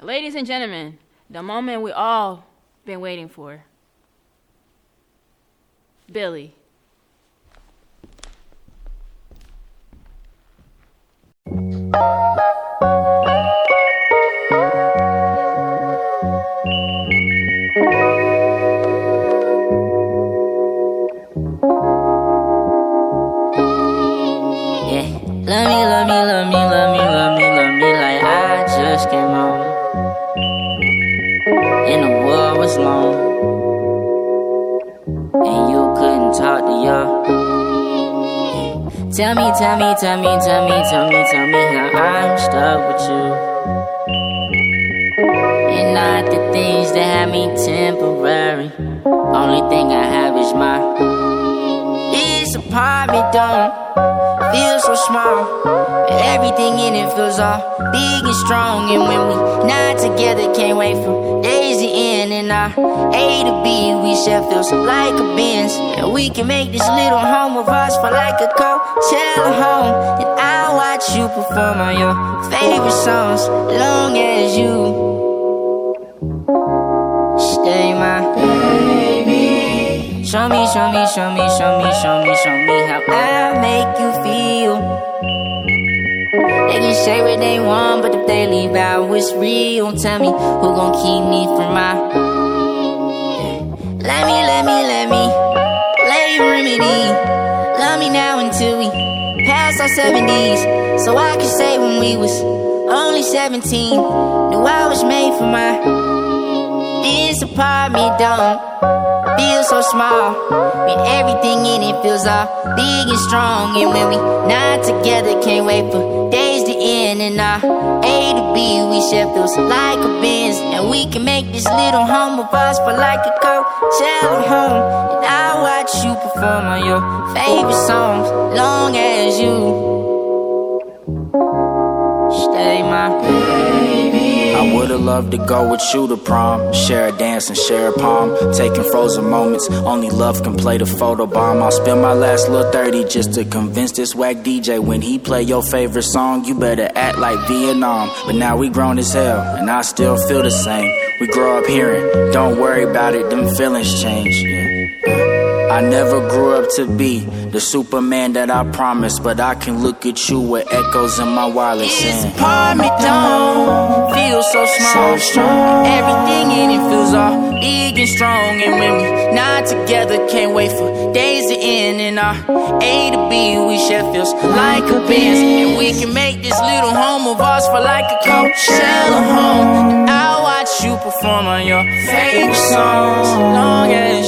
Ladies and gentlemen, the moment we all been waiting for. Billy. Yeah. Love me, love And you couldn't talk to y'all. Tell me, tell me, tell me, tell me, tell me, tell me how I'm stuck with you. And not the things that have me temporary. Only thing I have is my this apartment don't feel so small. Everything in it feels all big and strong. And when we together, can't wait for days to end. And our A to B, we share feels like a Benz. And we can make this little home of ours for like a Coachella home. And I'll watch you perform on your favorite songs, long as you stay my baby. Show me, show me, show me, show me, show me, show me how I make you feel. Say what they want, but if they leave out what's real, tell me who gon' keep me from my. Let me, let me, let me lay remedy. Love me now until we pass our 70s. So I can say when we was only 17, knew I was made for my. This apartment don't feel so small. When everything in it feels all big and strong. And when we not together, can't wait for days end. And our A to B, we share feels like a Benz. And we can make this little home of ours for like a Coachella home. And I'll watch you perform on your favorite songs, long as you stay my I would've loved to go with you to prom. Share a dance and share a palm. Taking frozen moments. Only love can play the photo bomb. I'll spend my last little 30 just to convince this whack DJ when he play your favorite song, you better act like Vietnam. But now we grown as hell, and I still feel the same. We grow up hearing, don't worry about it, them feelings change. Yeah. I never grew up to be the Superman that I promised, but I can look at you with echoes in my wallet This saying, apartment don't feel so small. So strong. Everything in it feels all big and strong. And when we not together, can't wait for days to end. And our A to B, we share feels like a Benz. And we can make this little home of ours for like a Coachella home. And I'll watch you perform on your favorite songs, long as